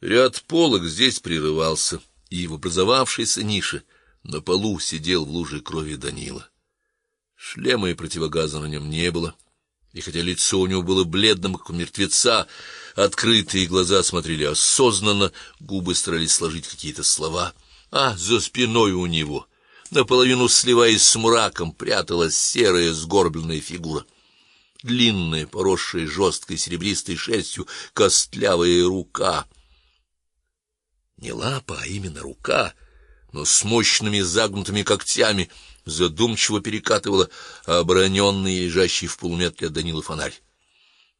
Ряд полок здесь прерывался, и в образовавшейся нише на полу сидел в луже крови Данила. Шлема и противогаза на нем не было, и хотя лицо у него было бледным, как у мертвеца, открытые глаза смотрели осознанно, губы старались сложить какие-то слова, а за спиной у него, наполовину сливаясь с мраком, пряталась серая сгорбленная фигура длинная, поросшая жесткой серебристой шерстью, костлявая рука — не лапа, а именно рука, но с мощными загнутыми когтями задумчиво перекатывала обороненный, лежащий в полуметре от Данила фонарь.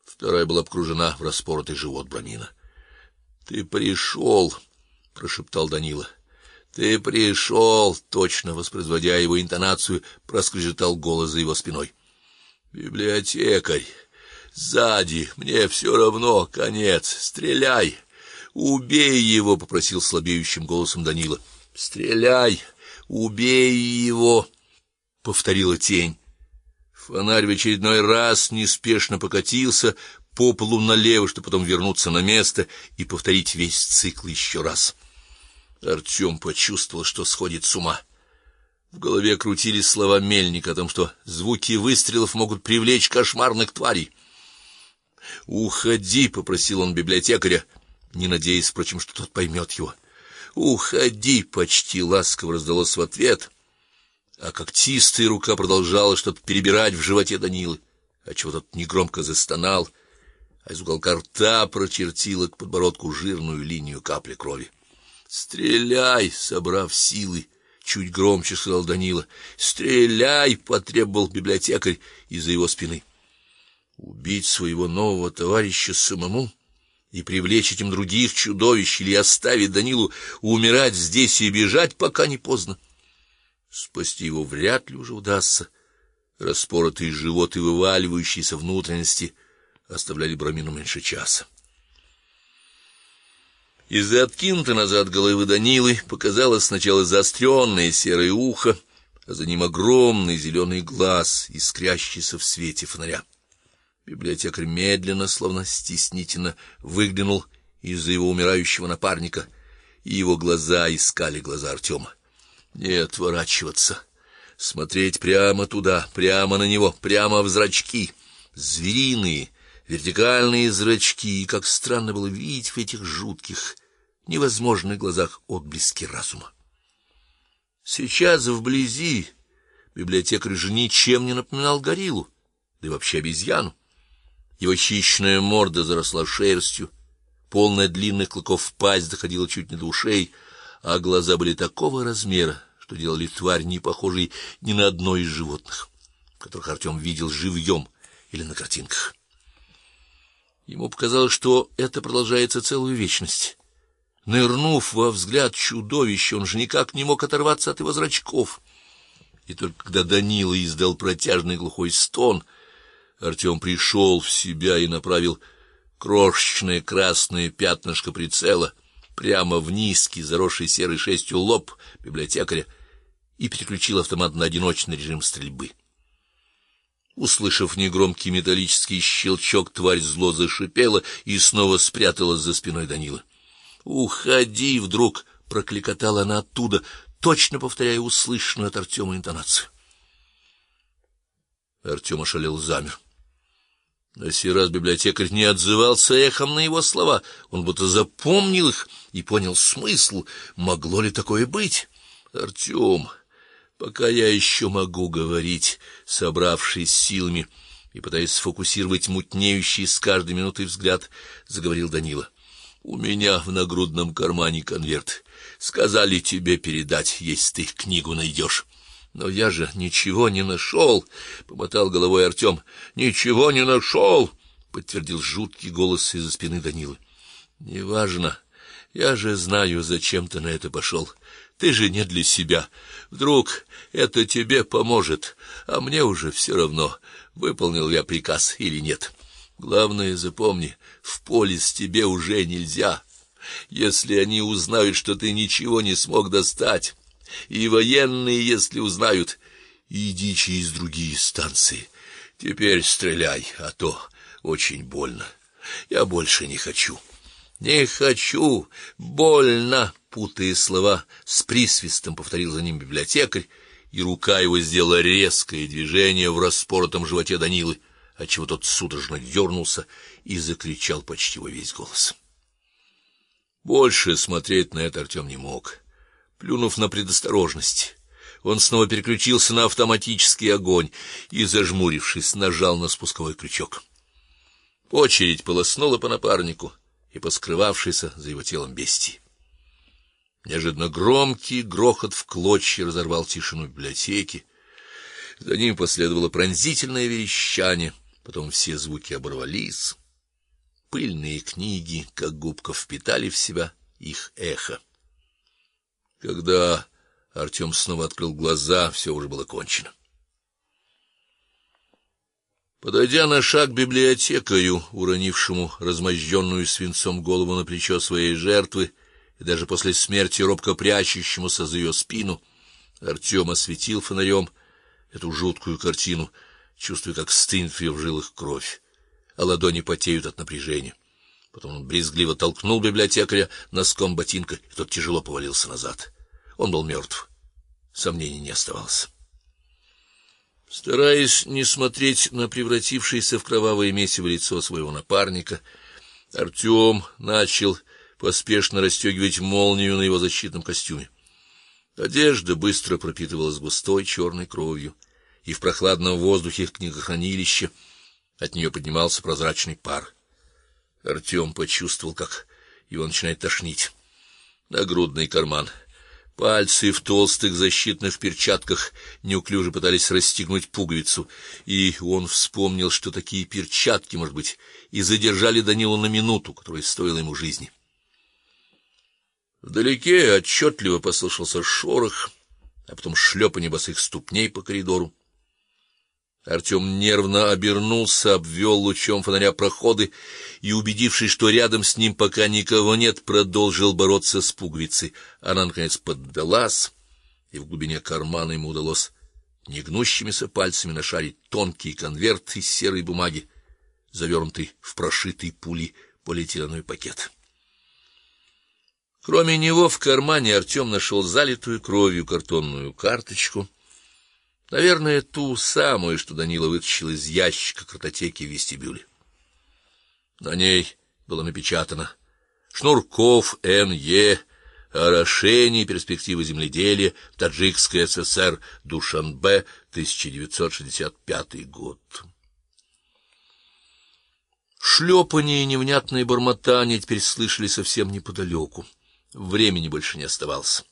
Вторая была обкружена в распоротый живот Брамина. Ты пришел, прошептал Данила. Ты пришел, точно воспроизводя его интонацию, проскрежетал голос за его спиной. Библиотекарь, сзади, мне все равно, конец, стреляй. Убей его, попросил слабеющим голосом Данила. Стреляй, убей его, повторила тень. Фонарь в очередной раз неспешно покатился по полу налево, чтобы потом вернуться на место и повторить весь цикл еще раз. Артем почувствовал, что сходит с ума. В голове крутились слова мельника о том, что звуки выстрелов могут привлечь кошмарных тварей. "Уходи", попросил он библиотекаря, не надеясь, впрочем, что тот поймет его. "Уходи", почти ласково раздалось в ответ, а когтистая рука продолжала что-то перебирать в животе Данилы, а чего тот негромко застонал, а из уголка рта прочертила к подбородку жирную линию капли крови. "Стреляй", собрав силы, чуть громче сказал Данила. "Стреляй", потребовал библиотекарь из-за его спины. Убить своего нового товарища самому и привлечь этим других чудовищ или оставить Данилу умирать здесь и бежать, пока не поздно. Спасти его вряд ли уже удастся. Распоротый живот и вываливающиеся внутренности оставляли Брамину меньше часа. Из-за откинутой назад головы Данилы показалось сначала заостренное серое ухо, а за ним огромный зеленый глаз, искрящийся в свете фонаря. Библиотекарь медленно, словно стеснительно, выглянул из-за его умирающего напарника, и его глаза искали глаза Артема. Не отворачиваться, смотреть прямо туда, прямо на него, прямо в зрачки, звериные, вертикальные зрачки, и как странно было видеть в этих жутких, невозможных глазах отблески разума. Сейчас вблизи библиотекарь же ничем не напоминал гориллу, да и вообще обезьяну. Его хищная морда заросла шерстью, полная длинных клыков пасть доходила чуть не до ушей, а глаза были такого размера, что делали тварь не похожей ни на одно из животных, которых Артем видел живьем или на картинках. Ему показалось, что это продолжается целую вечность. Нырнув во взгляд чудовища, он же никак не мог оторваться от его зрачков. И только когда Данила издал протяжный глухой стон, Артем пришел в себя и направил крошечное красное пятнышко прицела прямо в низкий, заросший серой шерстью лоб библиотекаря и переключил автомат на одиночный режим стрельбы. Услышав негромкий металлический щелчок, тварь зло зашипела и снова спряталась за спиной Данила. "Уходи!" вдруг прокликотала она оттуда, точно повторяя услышанную от Артема интонацию. Артем ошалел замер. На сей раз библиотекарь не отзывался эхом на его слова, он будто запомнил их и понял смысл. Могло ли такое быть? Артем, пока я еще могу говорить, собравшись силами и пытаясь сфокусировать мутнеющий с каждой минутой взгляд, заговорил Данила. У меня в нагрудном кармане конверт. Сказали тебе передать, если ты книгу найдешь. Но я же ничего не нашел, — помотал головой Артем. — Ничего не нашел, — подтвердил жуткий голос из-за спины Данилы. — Неважно. Я же знаю, зачем ты на это пошел. Ты же не для себя. Вдруг это тебе поможет, а мне уже все равно, выполнил я приказ или нет. Главное, запомни, в поле с тебе уже нельзя. Если они узнают, что ты ничего не смог достать, и военные, если узнают, иди через другие станции. Теперь стреляй, а то очень больно. Я больше не хочу. Не хочу, больно, путая слова, с присвистом повторил за ним библиотекарь, и рука его сделала резкое движение в распоротом животе Данилы, отчего тот судорожно дернулся и закричал почти во весь голос. Больше смотреть на это Артем не мог. Плюнув на предосторожность, он снова переключился на автоматический огонь и, зажмурившись, нажал на спусковой крючок. Очередь полоснула по напарнику и по за его телом бестии. Неожиданно громкий грохот в клочья разорвал тишину библиотеки. За ним последовало пронзительное верещание, потом все звуки оборвались. Пыльные книги, как губка, впитали в себя их эхо. Когда Артем снова открыл глаза, все уже было кончено. Подойдя на шаг библиотекарю, уронившему размозженную свинцом голову на плечо своей жертвы, и даже после смерти робко прячущемуся за ее спину, Артем осветил фонарем эту жуткую картину, чувствуя, как стынет в жилах кровь, а ладони потеют от напряжения. Потом он брезгливо толкнул библиотекаря носком ботинка, и тот тяжело повалился назад. Он был мертв. Сомнений не оставалось. Стараясь не смотреть на превратившееся в кровавое месиво лицо своего напарника, Артем начал поспешно расстегивать молнию на его защитном костюме. Одежда быстро пропитывалась густой черной кровью, и в прохладном воздухе книгохранилища от нее поднимался прозрачный пар. Артем почувствовал, как его начинает тошнить. Нагрудный карман Пальцы в толстых защитных перчатках неуклюже пытались расстегнуть пуговицу, и он вспомнил, что такие перчатки, может быть, и задержали Данилу на минуту, которая стоила ему жизни. Вдалеке отчетливо послышался шорох, а потом шлепанье босых ступней по коридору. Артем нервно обернулся, обвел лучом фонаря проходы и, убедившись, что рядом с ним пока никого нет, продолжил бороться с пуговицей. Она наконец поддалась, и в глубине кармана ему удалось негнущимися пальцами нашарить тонкий конверт из серой бумаги, завернутый в прошитый пулей полиэтиленовый пакет. Кроме него в кармане Артем нашел залитую кровью картонную карточку Наверное, ту самую, что Данила вытащил из ящика картотеки в вестибюле. На ней было напечатано: Шнурков Н.Е. Орошение перспективы земледелия в Таджикской ССР, Душанбе, 1965 год. Шлепанье и невнятные бормотания теперь слышали совсем неподалеку. Времени больше не оставалось.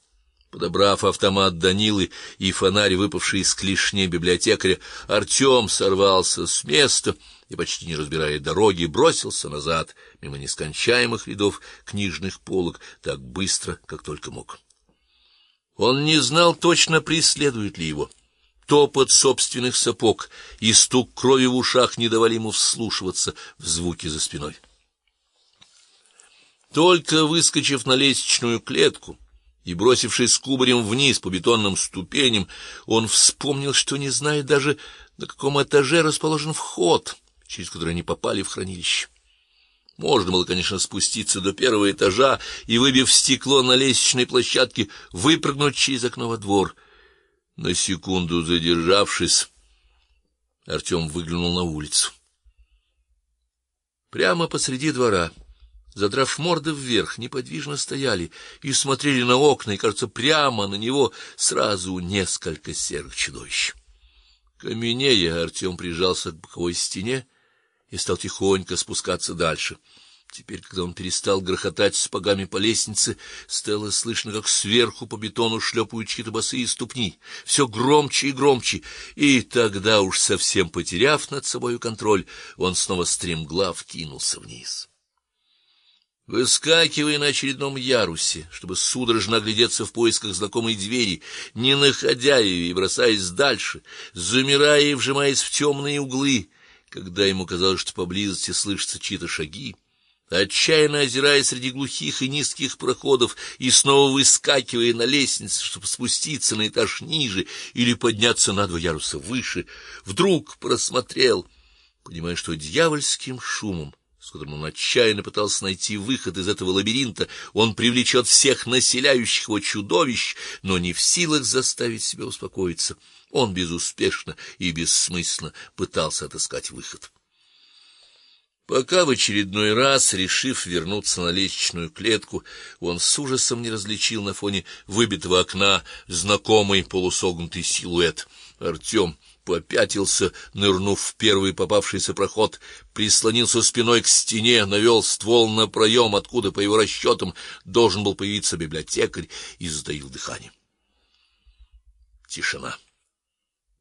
Подобрав автомат Данилы и фонарь, выпавший из клешни библиотекаря, Артем сорвался с места и почти не разбирая дороги, бросился назад мимо нескончаемых рядов книжных полок так быстро, как только мог. Он не знал точно преследует ли его. Топот собственных сапог и стук крови в ушах не давали ему вслушиваться в звуки за спиной. Только выскочив на лестничную клетку, и бросившись кубарем вниз по бетонным ступеням, он вспомнил, что не знает даже, на каком этаже расположен вход, через который они попали в хранилище. Можно было, конечно, спуститься до первого этажа и, выбив стекло на лестничной площадке, выпрыгнуть через окно во двор. На секунду задержавшись, Артем выглянул на улицу. Прямо посреди двора задрав морды вверх, неподвижно стояли и смотрели на окна, и, кажется, прямо на него сразу несколько серых чудовищ. Каменея Артем прижался к боковой стене и стал тихонько спускаться дальше. Теперь, когда он перестал грохотать сапогами по лестнице, стало слышно, как сверху по бетону шлепают чьи-то босые ступни, все громче и громче, и тогда уж совсем потеряв над собой контроль, он снова стремглав кинулся вниз. Выскакивая на очередном ярусе, чтобы судорожно оглядеться в поисках знакомой двери, не находя ее и бросаясь дальше, замирая и вжимаясь в темные углы, когда ему казалось, что поблизости слышатся чьи-то шаги, отчаянно озираясь среди глухих и низких проходов и снова выскакивая на лестницу, чтобы спуститься на этаж ниже или подняться на два яруса выше, вдруг просмотрел, понимая, что дьявольским шумом с которым он отчаянно пытался найти выход из этого лабиринта, он привлечет всех населяющих его чудовищ, но не в силах заставить себя успокоиться. Он безуспешно и бессмысленно пытался отыскать выход. Пока в очередной раз, решив вернуться на лестничную клетку, он с ужасом не различил на фоне выбитого окна знакомый полусогнутый силуэт. Артем попятился, нырнув в первый попавшийся проход, прислонился спиной к стене, навел ствол на проем, откуда по его расчетам должен был появиться библиотекарь, и затаил дыхание. Тишина.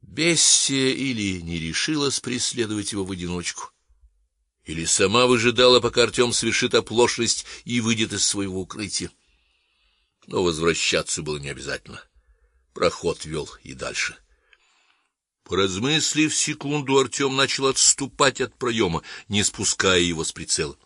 Бессия или не решилась преследовать его в одиночку, или сама выжидала, пока Артем совершит оплошность и выйдет из своего укрытия. Но возвращаться было не обязательно. Проход вел и дальше. Поразмыслив секунду, Артем начал отступать от проема, не спуская его с прицела.